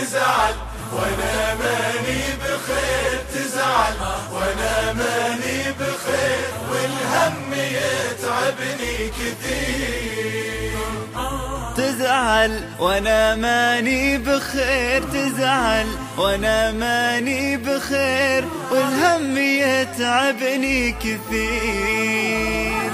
تزعل. وأنا ماني بخير تزعل. وأنا ماني بخير والهم يتعبني كثير. تزعل. وأنا ماني بخير تزعل. وأنا ماني بخير والهم يتعبني كثير.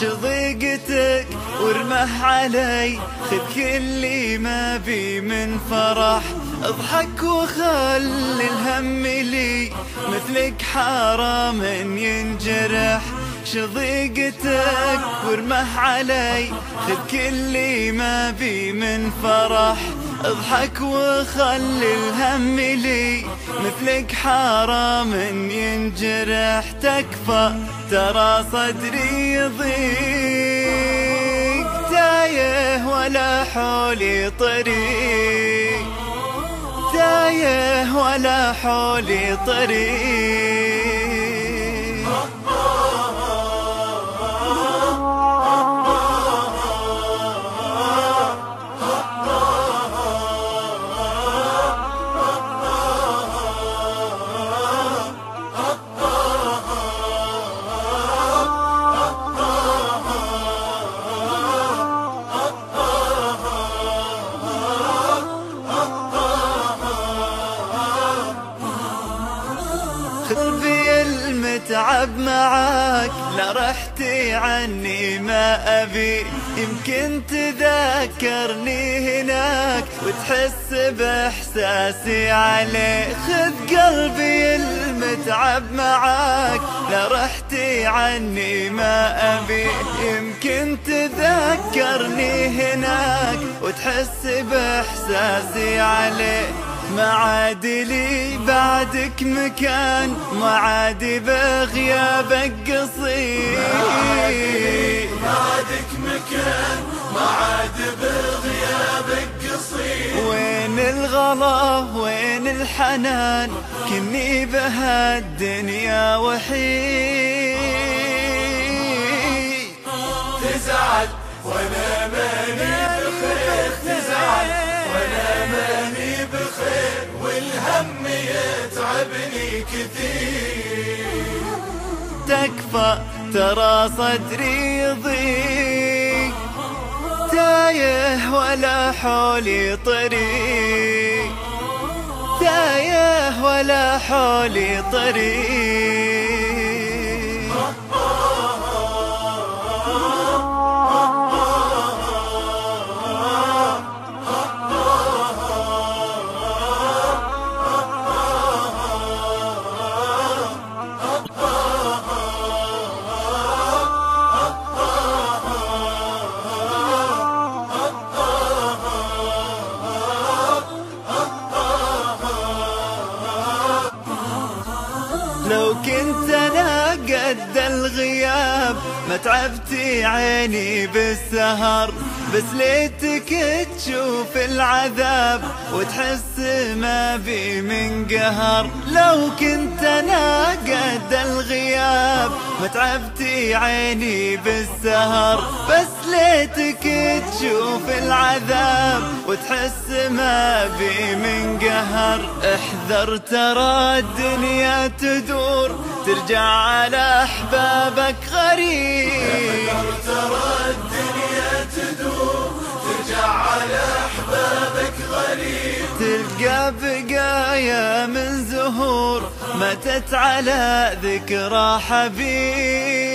شضيقتك وارمح علي. خذ كل ما بي من فرح. اضحك وخلي الهم لي. مثلك حرام ينجرح. شضيقتك وارمح علي. خذ كل ما بي من فرح. اضحك وخلي الهم لي. مثلك حرام ينجرح تكفى. ترى صدري يضيق. تايه ولا حولي طريق. تايه ولا حولي طريق. قلبي المتعب معاك. لا رحتي عني ما أبي. يمكن تذكرني هناك وتحس بإحساسي عليه. خذ قلبي المتعب معاك. لا رحتي عني ما أبي. يمكن تذكرني هناك وتحس بإحساسي عليه. ما عاد لي بعدك مكان ما عاد بغيابك قصير ما عادك مكان ما عاد بغيابك قصير وين الغلا وين الحنان؟ كني بهالدنيا وحيد. تزعل وأنا يتعبني كثير. تكفى ترى صدري يضيق. تايه ولا حولي طريق. تايه ولا حولي طريق. لو كنت أنا قد الغياب ما تعبتي عيني بالسهر بس ليتك تشوف العذاب وتحس ما بي من قهر. لو كنت أنا قد الغياب ما تعبتي عيني بالسهر بس ليتك تشوف العذاب وتحس ما بي من قهر احذر ترى الدنيا تدور ترجع على أحبابك غريب. ترى الدنيا تدور ترجع على أحبابك غريب. تلقى بقايا من زهور ماتت على ذكرى حبيب.